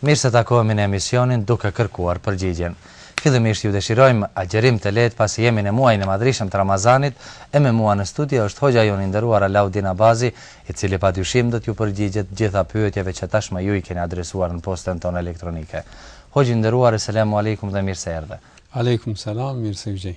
Mirë se takohemi në emisionin Duke kërkuar përgjigjen. Fillimisht ju dëshirojmë agjërim të lehtë pasi jemi në muajin e madhrishëm të Ramazanit e me mua në studio është hoxha jonë i nderuar Alaudin Abazi i cili padyshim do t'ju përgjigjet gjitha pyetjeve që tashmë ju i keni adresuar në postën tonë elektronike. Hoxhë i nderuar Eselemu Alejkum dhe mirë se erdhe. Alejkum Selam, mirë se u gjej.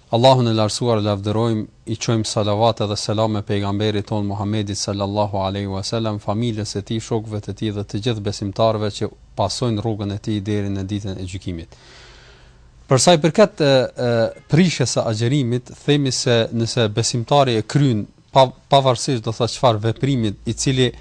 Allahun e Lartësuar e lavdërojmë, i çojmë salavate dhe selame Pejgamberit tonë Muhammedit sallallahu alejhi ue selem, familjes së tij, shokëve të tij dhe të gjithë besimtarëve që pasojnë rrugën e tij deri në Ditën e Gjykimit. Për sa i përket prishjes së agjërimit, themi se nëse besimtari e kryen pa pavarësisht do thotë çfarë veprimi i cili e,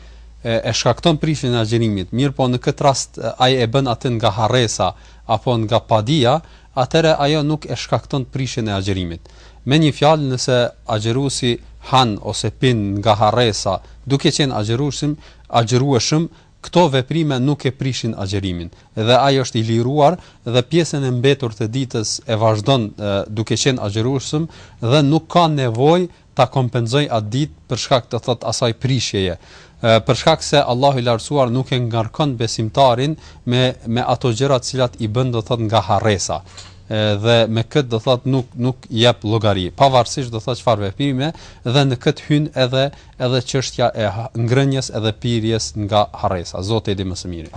e shkakton prishjen e agjërimit, mirëpo në këtë rast ai e bën atë nga harresa apo nga padia, atëherë ajo nuk e shkakton prishjen e agjërimit. Me një fjalë, nëse agjëruesi han ose pin nga harresa, duke qenë agjërueshëm, agjërueshëm, këto veprime nuk e prishin agjërimin dhe ai është i liruar dhe pjesën e mbetur të ditës e vazhdon duke qenë agjërueshëm dhe nuk ka nevojë ta kompensojë atë ditë për shkak do thotë asaj prishjeje, për shkak se Allahu i Lartësuar nuk e ngarkon besimtarin me me ato gjëra të cilat i bën do thotë nga harresa, dhe me këtë do thotë nuk nuk jep llogari, pavarësisht do thotë çfarë veprime, dhe në këtë hyn edhe edhe çështja e ngrënies edhe pirjes nga harresa, Zoti e di më së miri.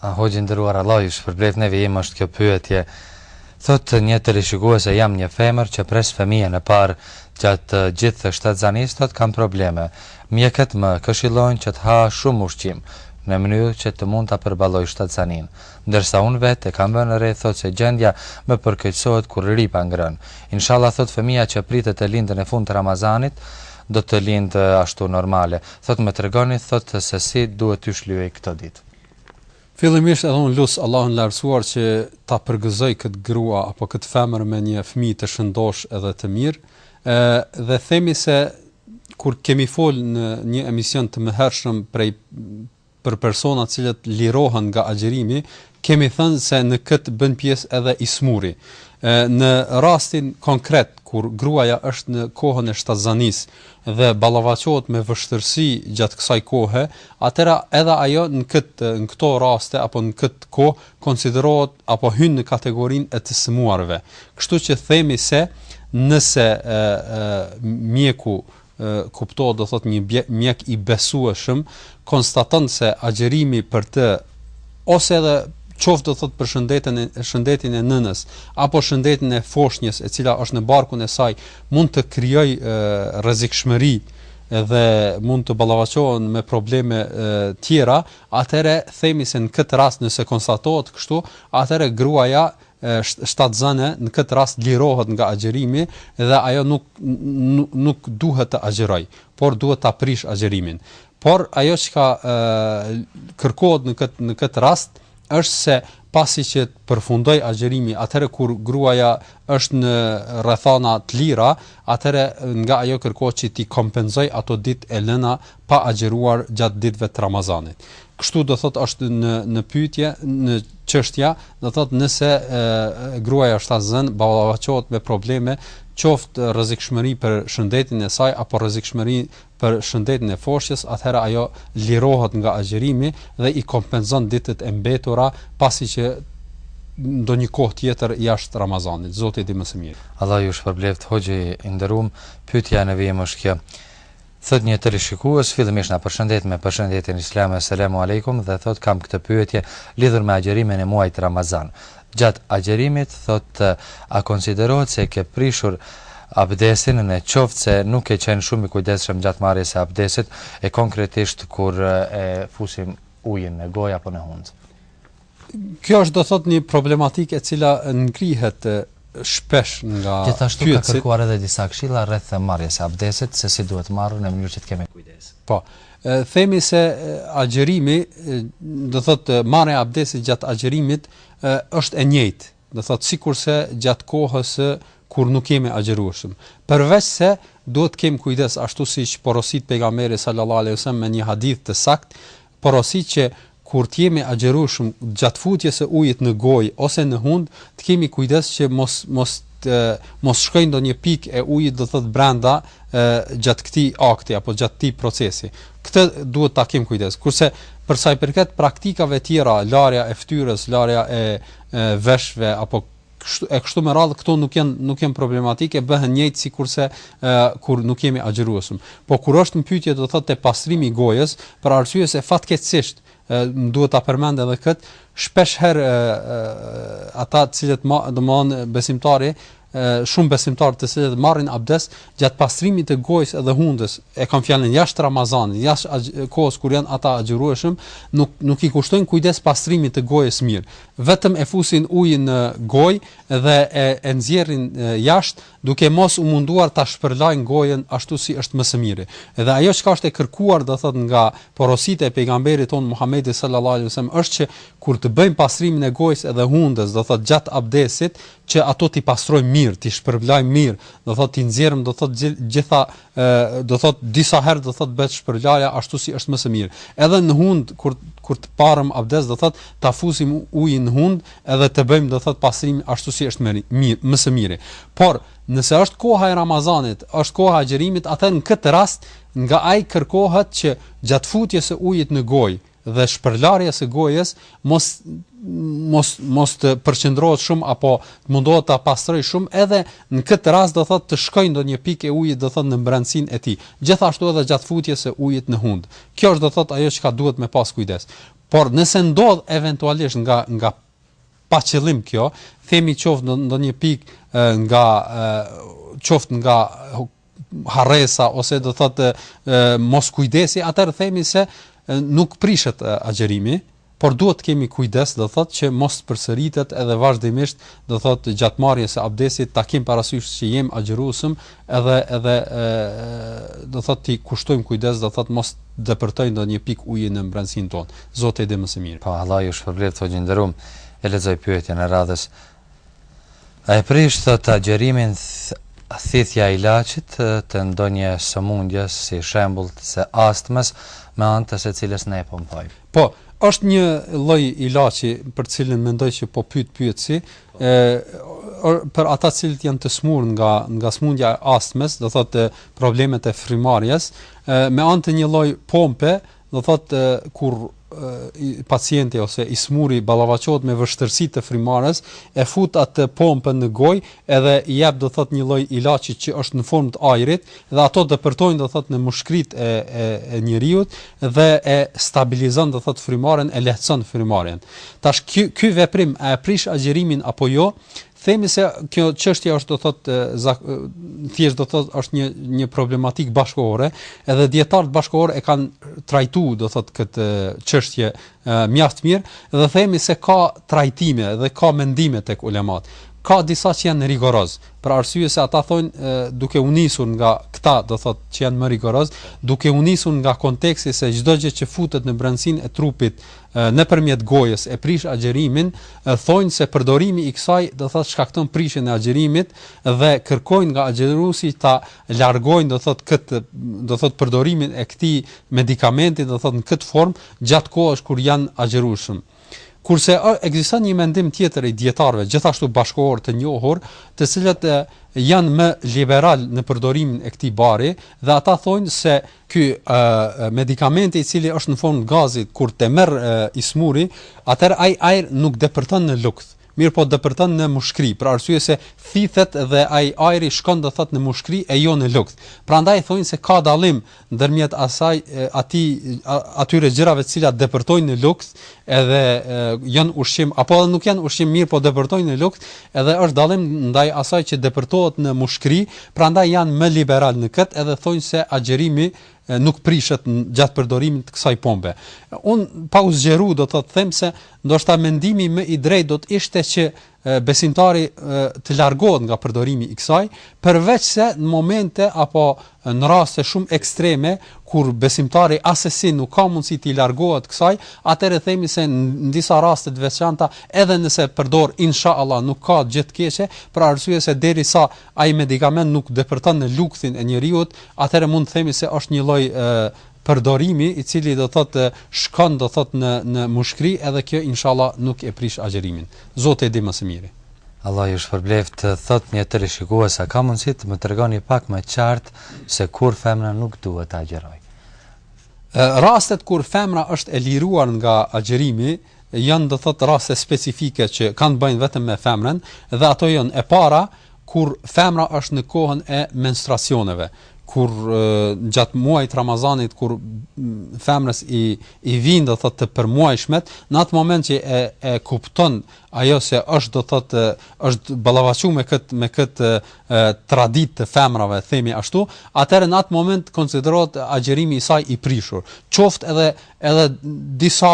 A hoxhë i nderuar Allah ju shpërbleftë në vijim është kjo pyetje thotë një teleshikuese jam një femër që pres fëmijën e parë gjatë gjithë shtatzanisë thotë kam probleme mjekët më këshillojnë që të ha shumë ushqim në mënyrë që të mund ta përballoj shtatzaninë ndërsa unë vetë e kam vënë re thotë se gjendja më përkeqësohet kur rri pa ngrënë inshallah thotë fëmija që pritet të lindë në fund të ramazanit do të lindë ashtu normale thotë më tregoni thotë se si duhet t'i shlyej këto ditë. Fillimisht edhe unë lus Allahun e Lartësuar që ta përgëzojë këtë grua apo këtë femër me një fëmijë të shëndoshë edhe të mirë. Ë dhe themi se kur kemi fol në një emision të mëhershëm prej për personat të cilët lirohen nga agjërimi, kemi thënë se në këtë bën pjesë edhe i smuri. Ë në rastin konkret kur gruaja është në kohën e shtatzanisë, dhe ballafaqohet me vështirësi gjatë kësaj kohe, atëherë edhe ajo në këtë, në këto raste apo në këtë kohë konsiderohet apo hyn në kategorinë e të sëmuarve. Kështu që themi se nëse ë mjeku kuptohet do thotë një mjek i besueshëm konstaton se agjërimi për të Ose edhe qoftë do thotë për shëndetin e shëndetin e nënës apo shëndetin e foshnjës e cila është në barkun e saj mund të krijojë rrezikshmëri dhe mund të ballafaqohen me probleme e, tjera, atëherë themi se në këtë rast nëse konstatohet kështu, atëherë gruaja shtatzëne në këtë rast lirohet nga agjërimi dhe ajo nuk nuk duhet të agjërojë, por duhet ta prishë agjërimin. Por ajo çka ë kërkohet në këtë në këtë rast është se pasi që të përfundojë agjërimi, atëherë kur gruaja është në rrethana të lira, atëherë nga ajo kërkohet që t'i kompenzojë ato ditë e lëna pa agjëruar gjatë ditëve të Ramazanit. Kështu do thotë është në në pyetje, në çështja, do thotë nëse e, gruaja shtatzënë, ballafaqohet me probleme, qoftë rrezikshmëri për shëndetin e saj apo rrezikshmëri për shëndetin e foshnjës, atëherë ajo lirohet nga agjërimi dhe i kompenzon ditët e mbetura pasi që në një kohë tjetër jashtë Ramazanit. Zoti e di më së miri. Allah ju shpërbleftë hoxhë i nderuam, pyetja në vijim është kjo, thotë një teleshikues, fillimisht na përshëndet me përshëndetjen islame Selamu Alejkum dhe thotë kam këtë pyetje lidhur me agjerimin e muajit Ramazan, Gjatë agjërimit thotë a konsiderohet se e ke prishur abdesin në qoftë se nuk ke qenë shumë i kujdesshëm gjatë marrjes së abdesit e konkretisht kur e fusim ujin në gojë apo në hundë. Kjo është do thotë një problematikë e cila ngrihet shpesh nga pyetësit. Gjithashtu ka kërkuar edhe disa këshilla rreth marrjes së abdesit, se si duhet marrë në mënyrë që të kemi kujdes. Po. Themi se agjërimi, do thotë marrja e abdesit gjatë agjërimit, është e njëjtë, do thotë sikurse gjatë kohës kur nuk jemi agjërueshëm. Përveçse duhet të kemi kujdes ashtu siç porosit pejgamberi sallallahu alejhi wasallam me një hadith të saktë, porosit që Kur të jemi agjërueshëm gjatë futjes së ujit në gojë ose në hundë, të kemi kujdes që mos mos të mos shkojë ndonjë pikë e ujit, do thotë brenda, gjatë këtij akti apo gjatë këtij procesi. Këtë duhet ta kemë kujdes. Kurse për sa i përket praktikave tjera, larja e fytyrës, larja e veshëve apo e kështu me radhë këto nuk janë nuk janë problematike bëhen njëjtë sikurse ë kur nuk jemi agjërueshëm. Po kur është në pyetje do thotë te pastrimi i gojës, për arsye se fatkeqësisht ë duhet ta përmend edhe kët, shpesh herë ata të cilët domthon besimtari shumë besimtarë të cilët marrin abdes gjatë pastrimit të gojës edhe hundës e kam fjalën jashtë Ramazanit, jashtë kohës kur janë ata agjërueshëm, nuk nuk i kushtojnë kujdes pastrimit të gojës mirë. Vetëm e fusin ujin në gojë dhe e e nxjerrin jashtë, duke mos u munduar ta shpërlajnë gojën ashtu si është më së miri. Edhe ajo çka është e kërkuar, do thotë, nga porositë e Pejgamberit tonë Muhammedi sallallahu alejhi ve sellem është që kur të bëjmë pastrimin e gojës edhe hundës, do thotë, gjatë abdesit, që ato t'i pastrojmë mirë, t'i shpërlajmë mirë, do thotë, t'i nxjerrim, do thotë, gjitha ë do thot disa herë do thot bëhet shpërlarja ashtu si është më së mirë. Edhe në hund kur kur të marrim abdes do thot ta fusim ujin në hund edhe të bëjmë do thot pastrimin ashtu si është më mirë, më së miri. Por nëse është koha e Ramazanit, është koha e agjërimit, atëherë në këtë rast nga ai kërkohet që gjatë futjes së ujit në gojë, dhe shpërlarjes së gojës mos mos mos të përqendrohet shumë apo të mundohet ta pastroj shumë edhe në këtë rast do thotë të shkojë ndonjë pikë e ujit do thotë në mbrendësinë e tij gjithashtu edhe gjatë futjes së ujit në hund kjo është do thotë ajo çka duhet me pas kujdes por nëse ndodh eventualisht nga nga pa qëllim kjo themi qoftë ndonjë pikë nga qoftë nga harresa ose do thotë mos kujdesi, atëherë themi se nuk prishet agjërimi, por duhet të kemi kujdes, do thotë që mos të përsëritet edhe vazhdimisht, do thotë gjatë marrjes së abdesit ta kemi parasysh që jemi agjërueshëm, edhe edhe e, do thotë t'i kushtojmë kujdes, do thotë mos të depërtojë ndonjë pikë uji në mbrendësinë tonë. Zoti e di më së miri. Po Allah ju shpërbleftë, i nderum. E lexoj pyetjen e radhës. A e prish thotë agjërimin thithja e ilaçit të ndonjë sëmundje, si shembull të astmës, me anë të së cilës ne e pompojmë. Po, është një lloj ilaçi për të cilin mendoj që po pyet pyetësi, për ata të cilët janë të smur nga nga sëmundja e astmes, do thotë problemet e frymëmarrjes, me anë të një lloj pompe Do thotë kur pacienti ose i smuri ballafaqohet me vështirësi të frymëmarrjes, e fut atë pompën në gojë edhe i jep do thotë një lloj ilaçi që është në formë të ajrit dhe ato depërtojnë do thotë në mushkëritë e e e njeriut dhe e stabilizon do thotë frymëmarrjen e lehtëson frymëmarrjen. Tash ky ky veprim a e prish agjërimin apo jo? Themi se kjo çështje është do thotë thjesht do thotë është një një problematikë bashkëkohore, edhe dijetarët bashkëkohorë e kanë trajtuar do thotë këtë çështje mjaft mirë dhe themi se ka trajtime dhe ka mendime tek ulematë. Ka disa që janë rigoroz, për arsye se ata thonë duke u nisur nga këta do thotë që janë më rigoroz, duke u nisur nga konteksti se çdo gjë që futet në brendësinë e trupit nëpërmjet gojës e prish agjërimin, thonë se përdorimi i kësaj do thotë shkakton prishjen e agjërimit dhe kërkojnë nga agjëruesi ta largojnë do thotë këtë do thotë përdorimin e këtij medikamenti do thotë në këtë formë gjatë kohës kur janë agjërueshëm. Kurse ekziston një mendim tjetër i dijetarëve gjithashtu bashkëkohorë të njohur, të cilët janë më liberalë në përdorimin e këtij bari dhe ata thonë se Ky medikament i cili është në formë gazi kur ta merr i smuri, atëherë ai ajri nuk depërton në lukth, mirëpo depërton në mushkëri, për arsye se thithet dhe ai ajri shkon do thotë në mushkëri e jo në lukth. Prandaj thonë se ka dallim ndërmjet asaj atij atyre gjërave të cilat depërtojnë në lukth edhe janë ushqim apo edhe nuk janë ushqim mirëpo depërtojnë në lukth edhe është dallim ndaj asaj që depërtohet në mushkëri prandaj janë më liberalë në këtë edhe thonë se agjërimi nuk prishet gjatë përdorimit të kësaj pompe. Un pa u zgjeru do të them se ndoshta mendimi më i drejtë do të ishte që besimtari të largohet nga përdorimi i kësaj, përveçse në momente apo në raste shumë ekstreme kur besimtari asesi nuk ka mundësi t'i largohet kësaj, atëherë themi se në disa raste të veçanta, edhe nëse përdor inshallah nuk ka gjë të keqe, për arsye se derisa ai medikament nuk depërton në lukthin e njeriut, atëherë mund të themi se është një lloj përdorimi i cili do thotë shkon do thotë në në mushkëri edhe kjo inshallah nuk e prish agjërimin zoti e di më së miri. Allah ju shpërbleftë thotë një teleshikues a ka mundësi të më tregoni pak më qartë se kur femra nuk duhet të agjërojë. Rastet kur femra është e liruar nga agjërimi janë do thot raste specifike që kanë të bëjnë vetëm me femrën dhe ato janë e para kur femra është në kohën e menstruacioneve. kur gjatë muajit të Ramazanit kur femrës i i vijnë do thotë të përmuajshmet, në atë moment që e e kupton ajo se është do thotë është ballafaqu me kët me kët traditë të femrave, themi ashtu, atëherë në atë moment konsiderohet agjërimi i saj i prishur. Qoftë edhe edhe disa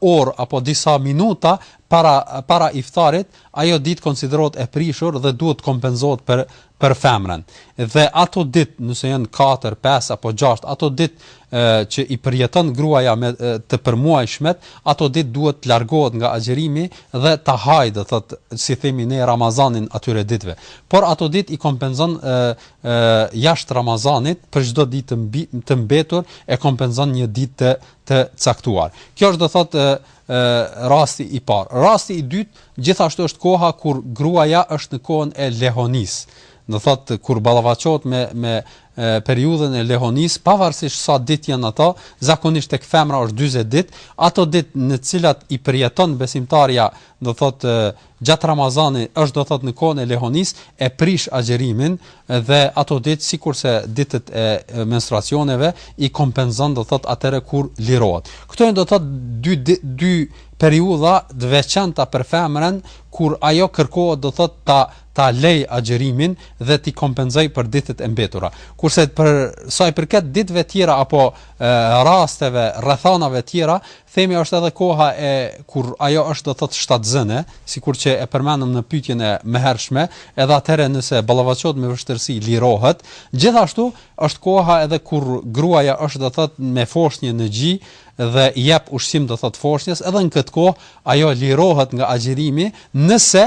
orë apo disa minuta para para iftarit, ajo ditë konsiderohet e prishur dhe duhet të kompenzohet për për femrën dhe ato dit nëse janë katër pesë apo gjashtë ato dit e që i përjeton gruaja me të përmuajshmet ato dit duhet të largohet nga agjërimi dhe ta haj do thot si themi ne ramazanin atyre ditëve por ato dit i kompenzon e e jashtë ramazanit për çdo dit të mbi të mbetur e kompenzon një dit të të caktuar kjo është do thot e e rasti i parë rasti i dytë Gjithashtu është koha kur gruaja është në kohën e lehonisë, do thotë kur ballafaqohet me me periudhën e lehonisë, pavarësisht sa ditë janë ato, zakonisht tek femra është 40 ditë, ato ditë në të cilat i përjeton besimtarja, do thotë gjatë Ramazanit është do thotë në kohën e lehonisë, e prish agjërimin dhe ato ditë sikurse ditët e menstruacioneve i kompenzon do thotë atëherë kur lirohet. Këto janë do thotë dy dy Periudha të veçanta për femrën kur ajo kërkohet do thot ta ta lejë agjërimin dhe t'i kompenzojë për ditët e mbetura. Kurse për sa i përket ditëve tjera apo rasteve, rrethanave tjera, themi është edhe koha e kur ajo është do thot shtatzënë, sikur që e përmendëm në pyetjen e mëhershme, edhe atëherë nëse ballafaqohet me vështirësi lirohet, gjithashtu është koha edhe kur gruaja është do thot me foshnje në gji, dhe i jep ushqim do thotë foshnjës edhe në këtë kohë ajo lirohet nga agjërimi nëse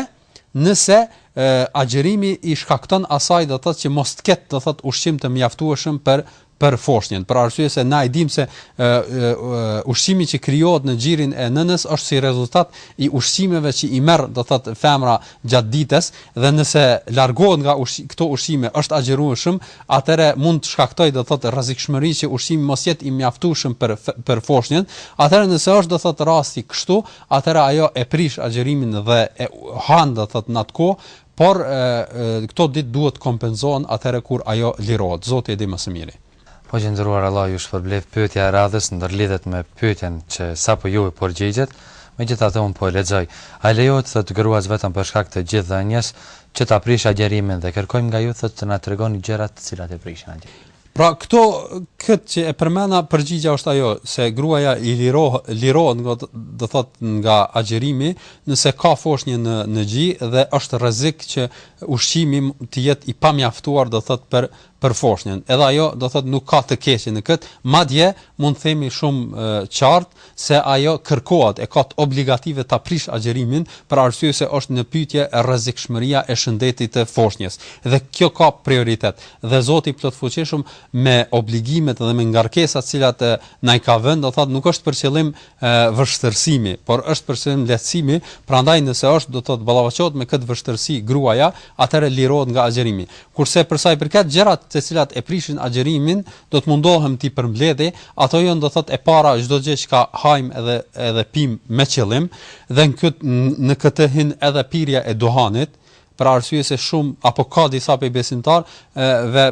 nëse agjërimi i shkakton asaj do thotë që mos të ketë do thotë ushqim të mjaftueshëm për për foshnjën për arsye se na e dimë se ushqimi që krijohet në gjirin e nënës është si rezultat i ushqimeve që i merr do thotë femra gjatë ditës dhe nëse largohet nga ushqi këto ushqime është agjërueshme atëherë mund të shkaktojë do thot rrezikshmëri që ushqimi mos jetë i mjaftueshëm për për foshnjën atëherë nëse është do thot rasti kështu atëherë ajo e prish agjërimin dhe e han do thot në atë kohë por e, e, këto ditë duhet kompenzohen atëherë kur ajo lirohet zoti e di më së miri Hoxhë i nderuar Allahu ju shpërbleftë pyetja e radhës ndërlidhet me pyetjen që sapo ju u përgjigjët megjithatë unë po e lexoj a lejohet thotë gruas vetëm për shkak të gjidhënies që ta prishë agjërimin dhe kërkojmë nga ju thotë të na tregoni gjërat të cilat e prishin agjërimin. Pra këto këtë që e përmenda përgjigja është ajo se gruaja i liroh, lirohet nga do thot nga agjërimi nëse ka foshnje në në gji dhe është rrezik që ushqimi të jetë i pamjaftuar do thot për për foshnjën, edhe ajo do thotë nuk ka të keqe në këtë, madje mund të themi shumë qartë se ajo kërkohet, e ka të obligative ta prishë agjërimin për arsye se është në pyetje rrezikshmëria e shëndetit të foshnjës dhe kjo ka prioritet dhe Zoti i Plotfuqishëm me obligimet dhe me ngarkesat të cilat na i ka vënë do thotë nuk është për qëllim vështërsimi, por është për qëllim lehtësimi, prandaj nëse është, do të thotë ballafaqohet me këtë vështërsi gruaja, atëherë lirohet nga agjërimi. Kurse për sa i përket gjërat të cilat e prishin agjërimin, do të mundohem t'i përmbledhi, ato janë do të thotë e para çdo gjë çka hajmë edhe edhe pimë me qëllim, dhe në këtë në këtë hyn edhe pirja e duhanit, për arsye se shumë apo ka disa prej besimtarëve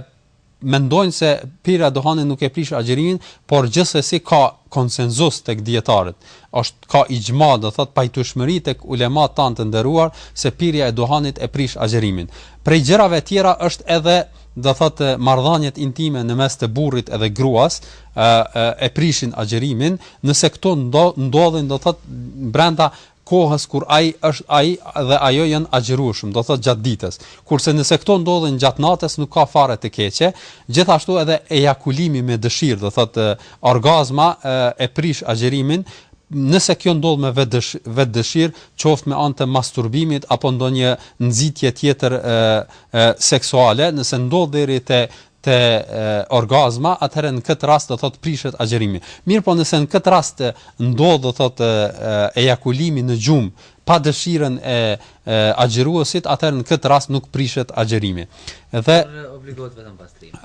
mendojnë se pirja e duhanit nuk e prish agjërimin, por gjithsesi ka konsensus tek dijetarët, është ka ixhma, do thotë pajtueshmëri tek ulemat tanë të nderuar se pirja e duhanit e prish agjërimin. Prej gjërave tjera është edhe, do thotë, marrëdhëniet intime në mes të burrit edhe gruas, ë e prishin agjërimin, nëse këto ndodhin, do thotë, brenda kohës kur ai është ai dhe ajo janë agjërueshëm, do thotë gjatë ditës. Kurse nëse këto ndodhin gjatë natës nuk ka fare të keqe, gjithashtu edhe ejakulimi me dëshirë, do thotë orgazma e prish agjërimin, nëse kjo ndodh me vetëdëshirë, qoftë me anë të masturbimit apo ndonjë nxitje tjetër seksuale, nëse ndodh deri te te orgazma, atëherë në këtë rast do thotë prishet agjërimi. Mirëpo nëse në këtë rast ndodh do thotë ejakulimi në gjumë pa dëshirën e agjëruesit, atëherë në këtë rast nuk prishet agjërimi. Dhe obligohet vetëm pastrim.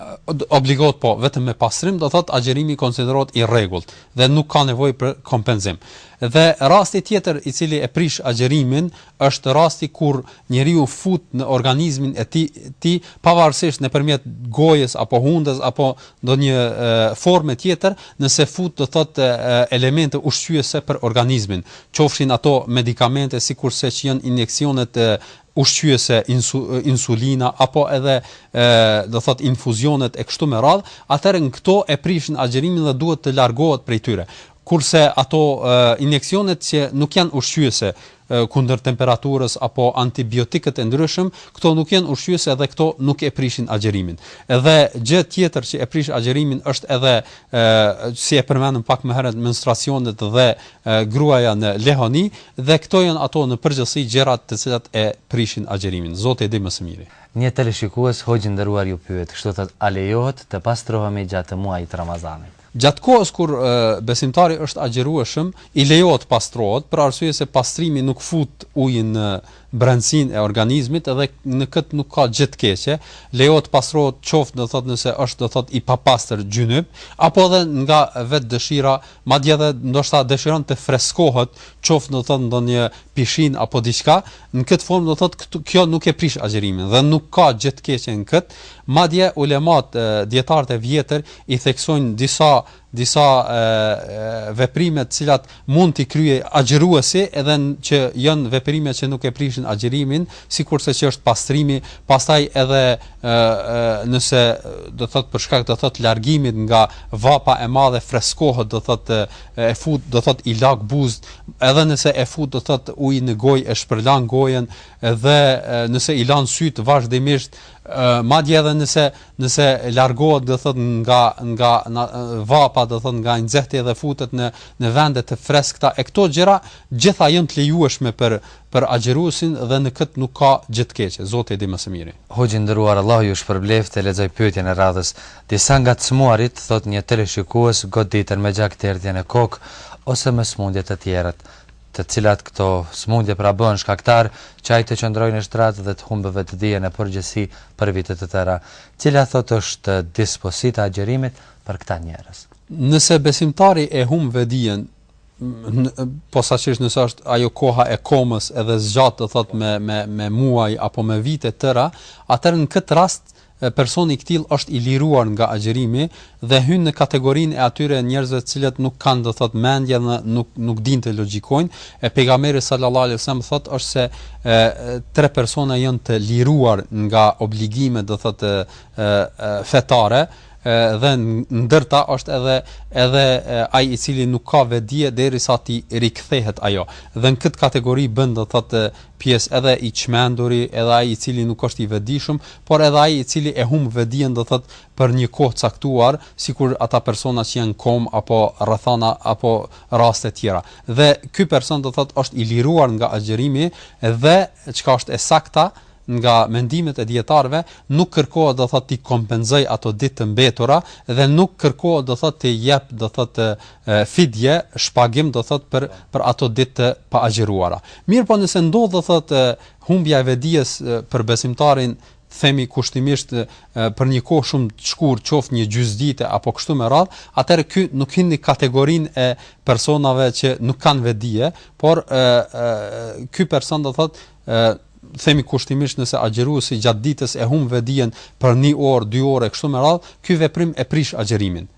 Obligohet po, vetëm me pastrim do thotë agjërimi konsiderohet i rregullt dhe nuk ka nevojë për kompenzim. Dhe rasti tjetër i cili e prish agjërimin është rasti kur njeriu fut në organizmin e tij, pavarësisht nëpërmjet gojës apo hundës apo ndonjë forme tjetër, nëse fut do thotë elemente ushqyese për organizmin, qofshin ato medikamente sikurse që janë injeksionet ushqyese insulina apo edhe do thotë infuzionet e kështu me radhë, atëherë këto e prishin agjërimin dhe duhet të largohet prej tyre. Kurse ato injeksionet që nuk janë ushqyese kundër temperaturës apo antibiotikët e ndryshëm, këto nuk janë ushqyese dhe këto nuk e prishin agjërimin. Edhe gjë tjetër që e prish agjërimin është edhe si e përmendëm pak më herët menstruacionet dhe gruaja në lehoni dhe këto janë ato në përgjithësi gjërat të cilat e prishin agjërimin. Zoti e di më së miri. Një teleshikues hoxhë i nderuar ju pyet, kështu thotë, a lejohet të pastrohemi gjatë muajit Ramazanit? Gjatë kohës kur besimtari është agjërueshëm, i lejohet pastrohet, për arsye se pastrimi nuk fut ujin në brendësinë e organizmit dhe në këtë nuk ka gjë të keqe, lejohet të pastrohet qoftë do thotë nëse është do thotë i papastër xhynyp, apo edhe nga vetë dëshira, madje edhe ndoshta dëshiron të freskohet, qoftë do thotë në ndonjë pishinë apo diçka, në këtë formë do thotë këtu kjo nuk e prish agjërimin dhe nuk ka gjë të keqe në këtë, madje ulemat dijetarët e vjetër i theksojnë disa disa veprime të cilat mund t'i kryejë agjëruesi edhe që janë veprime që nuk e prishin agjërimin, sikurse që është pastrimi, pastaj edhe nëse do thotë për shkak do thotë largimit nga vapa e madhe freskohet do thotë e fut do thotë i lag buzë, edhe nëse e fut do thotë ujë në gojë e shpërlan gojën dhe nëse i lan sytë vazhdimisht madje edhe nëse Nëse largohet do thot nga nga vapa do thot nga i nxehti dhe futet në në vende të freskëta e këto gjëra gjitha janë të lejueshme për për agjëruesin dhe në këtë nuk ka gjë të keqe. Zoti e di më së miri. Hoxhë i nderuar Allahu ju shpërbleftë lexoj pyetjen e radhës disa nga të smuarit thotë një teleshikues goditen me gjakderdhje në kokë ose me smundje të tjera, të cilat këto sëmundje pra bëhen shkaktar që ai të qëndrojë në shtrat dhe të humbë vedijen e përgjegjësi për vite të tëra. Cila thotë është dispozita e agjërimit për këta njerëz? Nëse besimtari e humb vedijen, posaçërisht nëse është ajo koha e komës edhe zgjat do thot me me me muaj apo me vite tëra, atëherë në këtë rast Personi i këtillë është i liruar nga agjërimi dhe hyn në kategorinë e atyre njerëzve të cilët nuk kanë do thotë mendje dhe nuk nuk dinë të logjikojnë, e Pejgamberi sallallahu alejhi ve sellem thotë është se ë tre persona janë të liruar nga obligimet do thotë ë fetare, dhe ndër ta është edhe edhe ai i cili nuk ka vedije derisa t'i rikthehet ajo. Dhe në këtë kategori bën do thotë pjesë edhe i çmenduri edhe ai i cili nuk është i vetëdijshëm por edhe ai i cili e humb vedijen do thotë për një kohë caktuar sikur ata persona që janë komë apo rrethana apo raste tjera dhe ky person do thotë është i liruar nga agjërimi dhe çka është e sakta nga mendimet e dijetarëve nuk kërkohet do thotë t'i kompenzojë ato ditë të mbetura dhe nuk kërkohet do thotë t'i jep do thotë fidje, shpagim do thotë për për ato ditë të paagjëruara. Mirpo nëse ndodh do thotë humbja e vedijes për besimtarin themi kushtimisht për një kohë shumë të shkurtë, qoftë një gjysmë dite apo kështu me radhë, atëherë ky nuk hyn në kategorinë e personave që nuk kanë vedije, por ë ky person do thotë ë themi kushtimisht nëse agjëruesi gjatë ditës e humb vedijen për 1 orë, 2 orë kështu me radhë, ky veprim e prish agjërimin.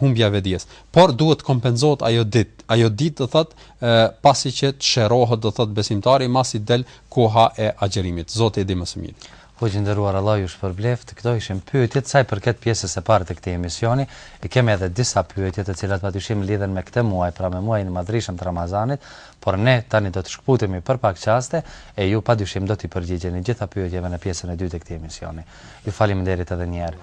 humbja e vetëdijes. Por duhet të kompenzohet ajo ditë, ajo ditë do thotë pasi që të shërohet do thotë besimtari masi del koha e agjërimit. Zoti e di më së miri. Hoxhë i nderuar Allahu ju shpërbleftë, këto ishin pyetjet sa i përket pjesës së parë të këtij emisioni, i kemi edhe disa pyetje të cilat padyshim lidhen me këtë muaj, pra me muajin e madhrishëm të Ramazanit, por ne tani do të shkputemi për pak çaste e ju padyshim do t'i përgjigjeni gjitha pyetjeve në pjesën e dytë të këtij emisioni. Ju faleminderit edhe një herë.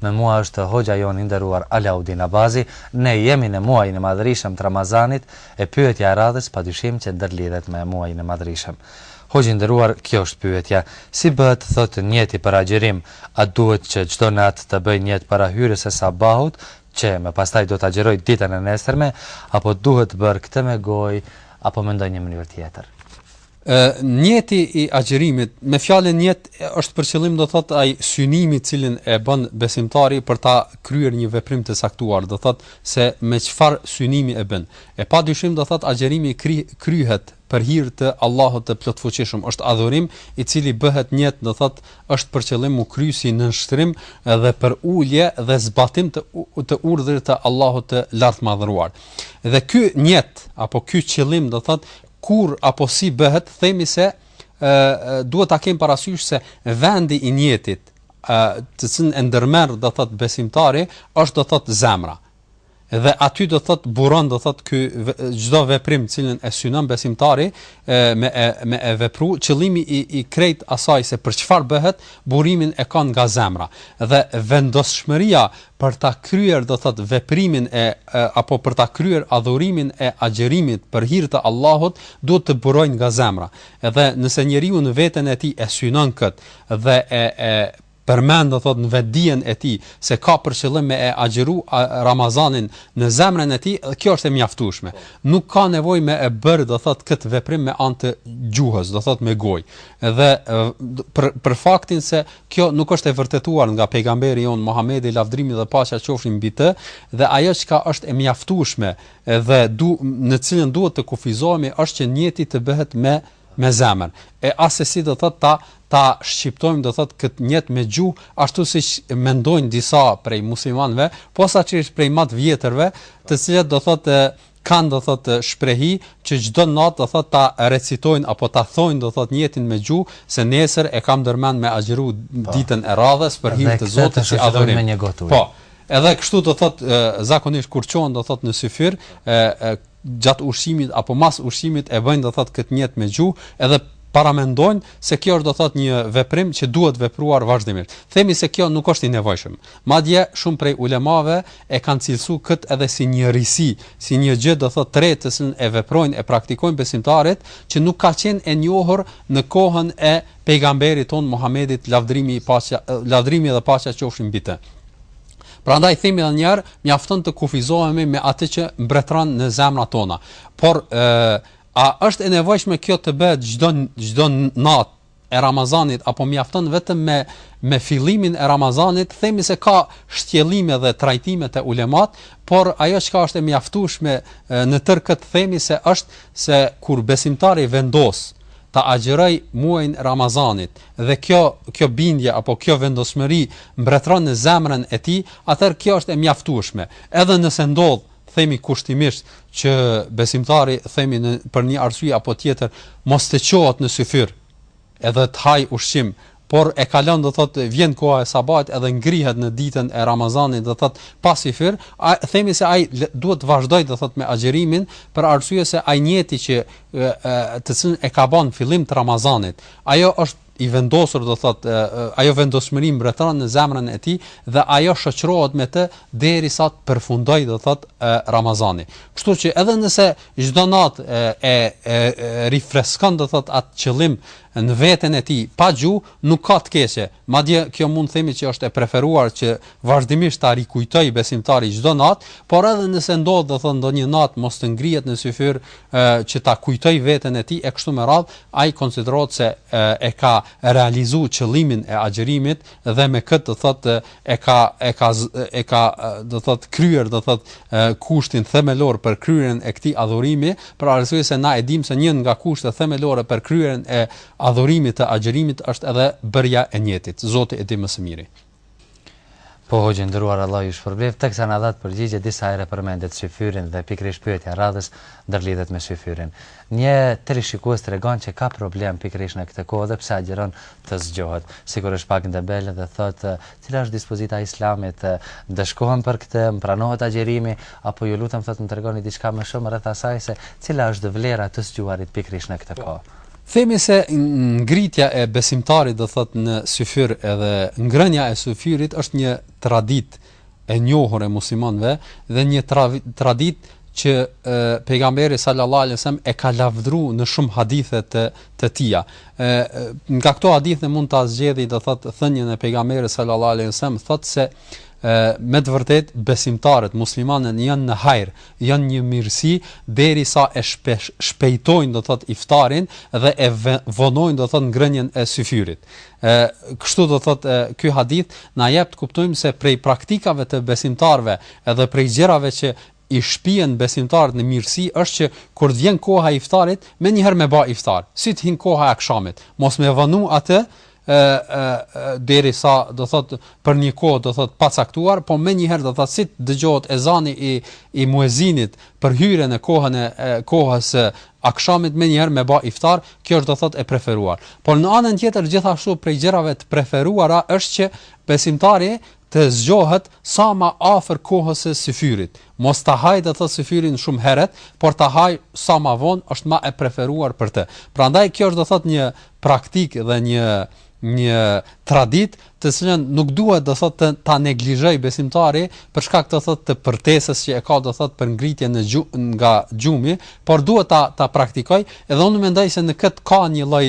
Me mua është hoxha jonë i nderuar Alaudin Abazi, ne jemi në muajin e madhërishëm të Ramazanit e pyetja e radhës padyshim që ndërlidhet me muajin e madhërishëm. Hoxhë i nderuar kjo është pyetja, si bëhet thotë nijeti për agjërim, a duhet që çdo natë të bëj nijet para hyrjes së sabahut, që më pastaj do të agjëroj ditën e nesërme, apo duhet bërë këtë me gojë apo me ndonjë mënyrë tjetër? Njeti i agjërimit, me fjalën njet është për qëllim do thotë ai synimi i cilin e bën besimtari për ta kryer një veprim të caktuar, do thotë se me çfarë synimi e bën. E pa dyshim do thotë agjërimi kri, kryhet për hir të Allahut të plotfuqishëm, është adhurim i cili bëhet njet do thotë është për qëllim u kry si nënshtrim dhe përulje dhe zbatim të të urdhrit të Allahut të lartmadhëruar. Dhe ky njet apo ky qëllim do thotë Kur apo si bëhet, themi se duhet ta kemi parasysh se vendi i njetit, ë të cilin e ndërmerr do thot besimtari, është do thot zemra. Dhe aty do thot buron do thot ky çdo veprim të cilin e synon besimtari e, me e, me e vepru, qëllimi i, i krejt asaj se për çfarë bëhet, burimin e kanë nga zemra. Dhe vendosshmëria Për ta kryer, do të thotë, veprimin e, apo për ta kryer adhurimin e agjërimit për hir të Allahut, duhet të burojë nga zemra. Dhe nëse njeriu në veten e tij e synon këtë dhe e e përmend, do të thotë, në vetëdijen e tij se ka për qëllim me e agjëru Ramazanin në zemrën e tij, kjo është e mjaftueshme. Nuk ka nevojë me e bërë, do të thotë, këtë veprim me anë të gjuhës, do të thotë, me gojë. Dhe për për faktin se Kjo nuk është e vërtetuar nga Pejgamberi jonë Muhamedi lavdrimi dhe paqja qofshin mbi të dhe ajo çka është e mjaftueshme dhe du në të cilën duhet të kufizohemi është që njeti të bëhet me me zemër e assesi do thotë ta ta shqiptojmë do thotë këtë njet me gjuhë ashtu siç mendojnë disa prej muslimanëve posaçërisht prej më të vjetërve të cilët do thotë Kanë do thotë shprehi që çdo natë do thotë ta recitojnë apo ta thojnë do thotë njetin me gjuhë se nesër e kam ndërmend me agjëru po. ditën e radhës për hir të Zotit si adhurim. Po. Edhe kështu do thotë zakonisht kur çon do thotë në syfyr e gjatë ushqimit apo mas ushqimit e bëjnë do thotë këtë njet me gjuhë edhe paramendojnë se kjo është do thot një veprim që duhet vepruar vazhdimisht. Themi se kjo nuk është i nevojshëm. Madje, shumë prej ulemave e kanë cilësu këtë edhe si një risi, si një gjë, do thotë, re të cilën e veprojnë, e praktikojnë besimtarët, që nuk ka qenë e njohur në kohën e Pejgamberit tonë Muhamedit, lavdërimi i paqja, lavdërimi dhe paqja qofshin mbi të. Prandaj themi edhe një herë, mjafton të kufizohemi me atë që mbretëron në zemrat tona. Por ë a është e nevojshme kjo të bëhet çdo çdo natë e Ramazanit apo mjafton vetëm me me fillimin e Ramazanit, themi se ka shtjellime dhe trajtime te ulemat, por ajo çka është e mjaftueshme në tërë këtë themi se është se kur besimtari vendos ta agjëroj muajin Ramazanit dhe kjo kjo bindje apo kjo vendosmëri mbretëron në zemrën e tij, atëherë kjo është e mjaftueshme. Edhe nëse ndodh themi kushtimisht që besimtari themi në, për një arsye apo tjetër mos të çohet në syfyr edhe të haj ushqim por e kalon do thot vjen koha e sabahit edhe ngrihet në ditën e Ramazanit do thot pa syfyr a, themi se ai duhet të vazhdoj do thot me agjërimin për arsye se ai nijeti që e, e, të cilën e ka ba në fillim të Ramazanit ajo është i vendosur do thot ajo vendosmëri mbretëron në zemrën e tij dhe ajo shoqërohet me të derisa të përfundojë do thot Ramazani. Kështu që edhe nëse çdo natë e, e, e, e rifreskon do thot atë qëllim në veten e tij pa gjuhë, nuk ka të keqe. Madje kjo mund të themi që është e preferuar që vazhdimisht ta rikujtoj besimtari çdo natë, por edhe nëse ndodh do thot ndonjë natë mos të ngrihet në syfyr, që ta kujtojë veten e tij e kështu me radhë, ai konsiderohet se e ka realizu qëllimin e agjërimit dhe me këtë do thotë e ka e ka e ka do thotë kryer do thotë kushtin themelor për kryerjen e këtij adhurimi, për arsye se na e dimë se një nga kushtet themelore për kryerjen e adhurimit të agjërimit është edhe bërja e nijetit. Zoti e di më së miri. Po hoxhë i nderuar Allah ju shpërbleftë, teksa na dhatë përgjigje disa herë përmendët syfyrin dhe pikërisht pyetja e radhës ndërlidhet me syfyrin. Një teleshikues tregon që ka problem pikërisht në këtë kohë dhe pse agjeron të zgjohet. Sikur është pak dembel dhe thotë cila është dispozita e Islamit, ndëshkohem për këtë, më pranohet agjërimi, apo ju lutem thotë më tregoni diçka më shumë rreth asaj se cila është vlera e të zgjuarit pikërisht në këtë kohë. Themi se ngritja e besimtarit do thotë në syfyr edhe ngrënia e syfyrit është një traditë e njohur e muslimanëve dhe një traditë që pejgamberi sallallahu alajhi wasallam e ka lavdëruar në shumë hadithe të të tija. Ë nga këto hadithe mund ta zgjedhim do thot thënien e pejgamberit sallallahu alajhi wasallam thot se ë me të vërtet besimtarët muslimanët janë në hajër, janë në mirësi derisa e shpejtojnë do thotë iftarin dhe e vonojnë do thotë ngrënien e syfyrit. Ë kështu do thotë ky hadith na jep të kuptojmë se prej praktikave të besimtarëve edhe prej gjërave që i shpien besimtarët në mirësi është që kur vjen koha e iftarit, menjëherë me ba iftar, si të hin koha e akshamit, mos me vonu atë ë ë derisa do thot për një kohë do thot pacaktuar, po menjëherë do thot si të dëgjohet ezani i i muezinit për hyrjen e kohën e kohës së akshamit menjëherë me ba iftar, kjo është do thot e preferuar. Por në anën tjetër gjithashtu prej gjërave të preferuara është që besimtari të zgjohet sa ma afër kohës së syfyrit, mos ta hajë do thotë syfyrin shumë heret, por ta hajë sa ma vonë është ma e preferuar për të. Prandaj kjo është do thotë një praktikë dhe një një traditë të cilën nuk duhet do thotë të ta neglizhoj besimtari për shkak do thotë të përtesës që e ka do thotë për ngritjen nga gju, nga gjumi, por duhet ta ta praktikoj, edhe unë mendoj se në këtë ka një lloj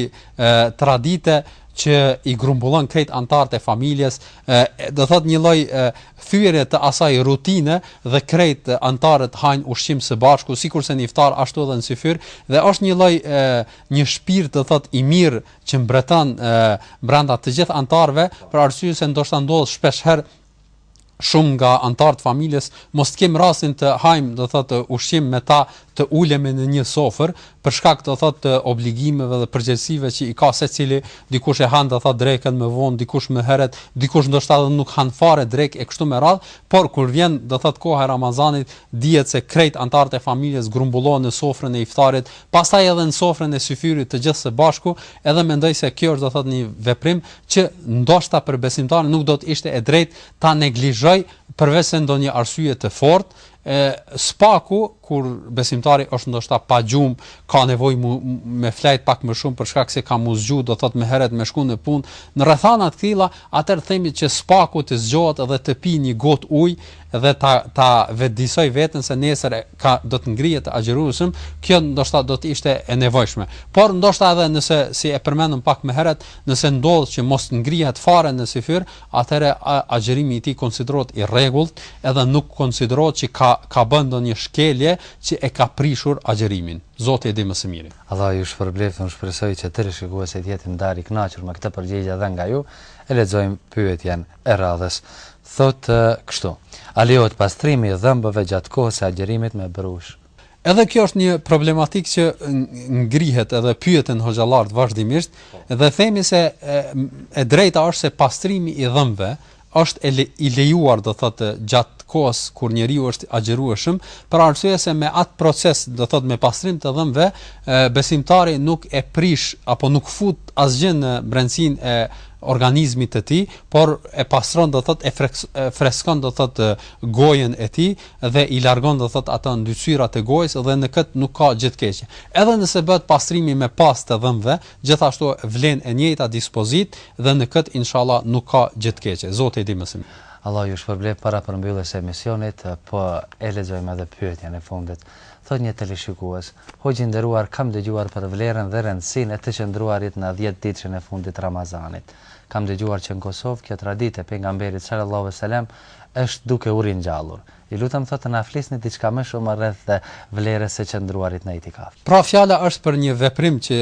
tradite që i grumbullon krejt anëtarët e familjes e, do thot një lloj thyerje të asaj rutine dhe krejt antarët hajn ushqim së bashku sikurse në iftar ashtu edhe në syfyr dhe është një lloj një shpirt do thot i mirë që mbreton brenda të gjithë antarëve për arsye se ndoshta ndodh shpesh herë shumë nga anëtarët të familjes mos të kemi rastin të hajm do thotë ushqim me ta të ulemi në një sofër Për shkak, do thotë, të obligimeve dhe përgjegjësive që i ka secili, dikush e han, do thotë, drekën më vonë, dikush më herët, dikush ndoshta edhe nuk han fare drekë e kështu me radhë, por kur vjen, do thotë, koha e Ramazanit, dihet se krejt anëtarët e familjes grumbullohen në sofrën e iftarit, pastaj edhe në sofrën e syfyrit të gjithë së bashku, edhe mendoj se kjo është, do thotë, një veprim që ndoshta për besimtarin nuk do të ishte e drejtë ta neglizhojë, përveçse ndonjë arsye të fortë, E s'paku kur besimtari është ndoshta pa gjumë, ka nevojë me flajt pak më shumë për shkak se ka mu zgju, do thot më herët me shku në punë. Në rrethana të tilla, atëherë themi që s'paku të zgjohet dhe të pi një gotë ujë dhe ta ta vetëdijsoj veten se nesër ka do të ngrihet agjërueshëm, kjo ndoshta do të ishte e nevojshme. Por ndoshta edhe nëse si e përmendëm pak më herët, nëse ndodh që mos ngrihet fare në syfyr, atëherë agjërimi i tij konsiderohet i rregullt edhe nuk konsiderohet që ka ka bërë ndonjë shkelje që e ka prishur agjërimin. Zoti e di më së miri. Allahu ju shpërbleftë, unë shpresoj që teleshikuesi të jetë ndarë i kënaqur me këtë përgjigje edhe nga ju, e lexojmë pyetjen e radhës thotë kështu, a lejohet pastrimi i dhëmbëve gjatë kohës së agjërimit me brush? Edhe kjo është një problematikë që ngrihet edhe pyeten hoxhallarët vazhdimisht dhe themi se e, e drejta është se pastrimi i dhëmbëve është e le, i lejuar do thotë gjatë kohës kur njeriu është agjërueshëm, për arsye se me atë proces do thotë me pastrim të dhëmbëve besimtari nuk e prish apo nuk fut asgjë në brendësin e organizmit të tij, por e pastron do thot e, freks, e freskon do thot gojën e tij dhe i largon do thotë ato ndytësira të gojës dhe në këtë nuk ka gjë të keqe. Edhe nëse bëhet pastrimi me pastë të dhëmbëve, gjithashtu vlen e njëjta dispozitë dhe në këtë inshallah nuk ka gjë të keqe. Zoti e di më së miri. Allahu ju shpërbleftë, para përmbylljes së emisionit, po e lexojmë edhe pyetjen e fundit. Thotë një teleshikues, Hoxhë i nderuar kam dëgjuar për vlerën dhe rëndësinë e të qëndruarit në dhjetë ditëshin e fundit të Ramazanit. Kam dëgjuar që në Kosovë kjo traditë e Pejgamberit Sallallahu Alejhi Ve Selem Është duke u ringjallur. Ju lutem thotë të na flisni diçka më shumë rreth vlerës së të qëndruarit në itikaf. Pra fjala është për një veprim që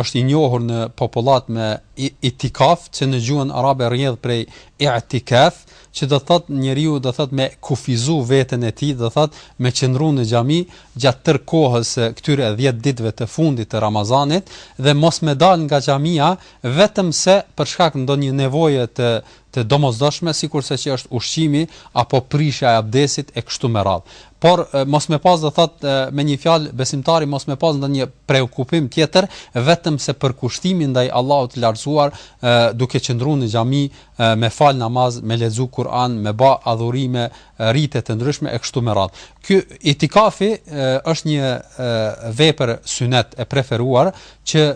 është i njohur në popullatë me itikaf, që në gjuhën arabe rrjedh prej i'tikaf, që do të thotë njeriu do thotë me kufizu veten e tij, do thotë me qëndru në xhami gjatë tërë kohës së këtyre dhjetë ditëve të fundit të Ramazanit dhe mos me dalë nga xhamia vetëm se për shkak ndonjë nevoje të të domosdoshme sikurse që është ushqimi apo prishja e abdesit e kështu me radhë. Por mos me pas do thot me një fjalë besimtari mos me pas ndonjë preokupim tjetër vetëm se përkushtimi ndaj Allahut të lartësuar duke qëndru në xhami me fal namaz, me lexu Kur'an, me ba adhurime rite të ndryshme e kështu me radhë. Ky itikafi është një vepër synet e preferuar që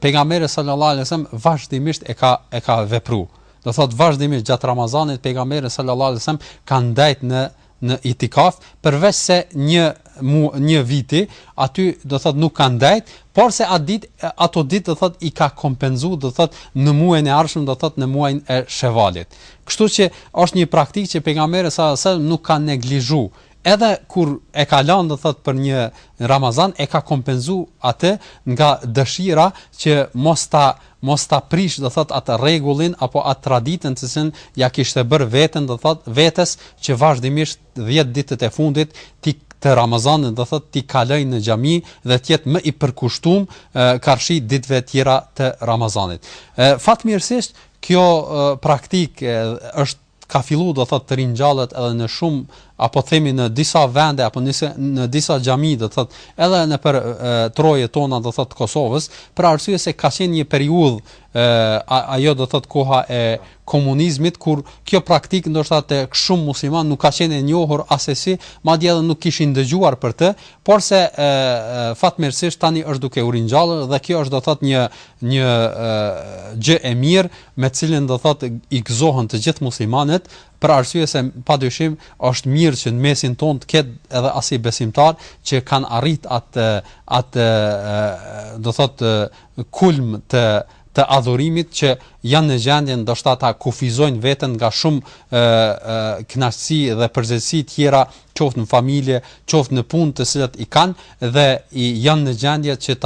pejgamberi sallallahu alajhi wasallam vazhdimisht e ka e ka vepru. Do thotë vazhdimisht gjatë Ramazanit pejgamberi sallallahu alajhi wasallam ka ndejt në në itikaf, përveçse një një viti, aty do thot nuk ka ndejt, porse atë ditë, ato ditë do thot i ka kompenzu do thot në muajin e ardhshëm do thot në muajin e Shevalit. Kështu që është një praktikë që pejgamberi sa sa nuk ka neglizhu. Edhe kur e ka lanë do thot për një Ramazan e ka kompenzu atë nga dëshira që mos ta mos ta prish do thot atë rregullin apo atë traditën të cilën ia kishte bërë veten do thot vetes që vazhdimisht dhjetë ditët e fundit t'i të Ramazanit do thotë t'i kalojë në xhami dhe të jetë më i përkushtuar karshi ditëve të tjera të Ramazanit. Fatmirësisht kjo praktikë është ka filluar do thotë të ringjallet edhe në shumë apo themi në disa vende apo nëse në disa xhami do thotë edhe nëpër trojet tona do thotë të Kosovës, për arsye se ka qenë një periudhë ë ajo do thotë koha e komunizmit kur kjo praktikë ndoshta tek shumë muslimanë nuk ka qenë e njohur asesi, madje edhe nuk kishin dëgjuar për të, porse fatmirësisht tani është duke u ringjallur dhe kjo është do thotë një një gjë e mirë me të cilën do thotë i gëzohen të gjithë muslimanët për arsye se padyshim është mirë që në mesin tonë të ketë edhe asi besimtarë që kanë arrit atë atë do thotë kulm të të adhurimit që janë në gjendje ndoshta ta kufizojnë veten nga shumë kënaqësi dhe përgjegjësi tjera qoftë në familje, qoftë në punë të cilat i kanë dhe janë në gjendje që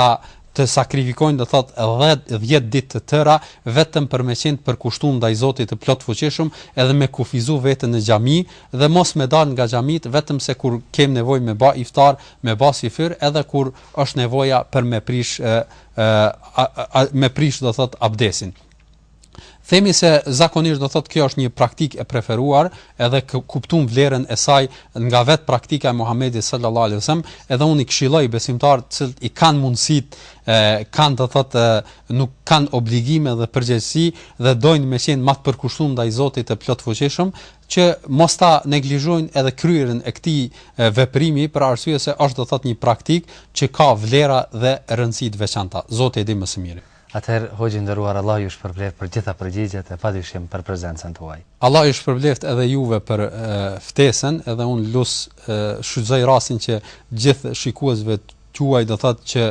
të sakrifikojnë do thotë 10 ditë të tëra vetëm për me qenë të përkushtuar ndaj Zotit të plotfuqishëm edhe me kufizu veten në xhami dhe mos me dal nga xhamitë vetëm se kur kem nevojë me ba iftar me ba syfyr edhe kur është nevoja për me prish me prish do thotë abdesin. Themi se zakonisht do thotë kjo është një praktikë e preferuar, edhe kuptojmë vlerën e saj nga vet praktika e Muhamedit sallallahu alaihi wasallam, edhe unë i këshilloj besimtarët të cilët i kanë mundësitë, kanë do thotë nuk kanë obligime dhe përgjegjësi dhe dojnë me qenë më të përkushtuar ndaj Zotit të plotfuqishëm, që mos ta neglizhojnë edhe kryerjen e këtij veprimi për arsye se është do të thotë një praktikë që ka vlera dhe rëndësi të veçanta. Zoti e di më së miri. Atëherë hoxhë i nderuar Allahu ju shpërbleftë për gjitha përgjigjet e padyshim për prezencën tuaj. Allahu ju shpërbleftë edhe juve për ftesën edhe unë lus shfrytëzoj rastin që gjithë shikuesve tuaj do thotë që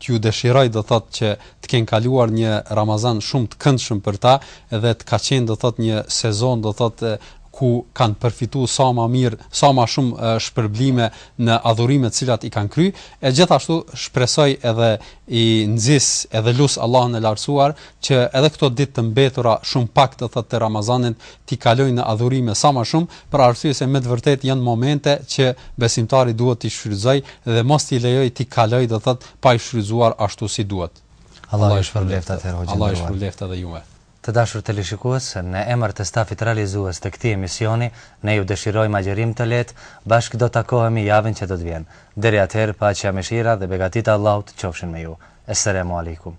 t'ju dëshiroj do thotë që të kenë kaluar një Ramazan shumë të këndshëm për ta dhe të ka qenë do thotë një sezon do thotë ku kanë përfitu sa ma mirë, sa ma shumë shpërblime në adhurime të cilat i kanë kry, e gjithashtu shpresoj edhe i nxis edhe lus Allahun e lartësuar që edhe këto ditë të mbetura shumë pak do thotë të Ramazanit t'i kalojnë në adhurime sa më shumë, për arsye se me të vërtetë janë momente që besimtari duhet t'i shfrytëzojë dhe mos t'i lejojë t'i kalojë do thotë pa i shfrytëzuar ashtu si duhet. Allahu ju shpërbleftë atëherë hoxhë i nderuar. Allahu ju shpërbleftë edhe juve. Të dashur teleshikues, në emër të stafit realizues të këtij emisioni, ne ju dëshirojmë agjërim të lehtë, bashkë do takohemi javën që do të vjen. Deri atëherë, paqja, mëshira dhe begatitë e Allahut qofshin me ju. Esselamu Alejkum.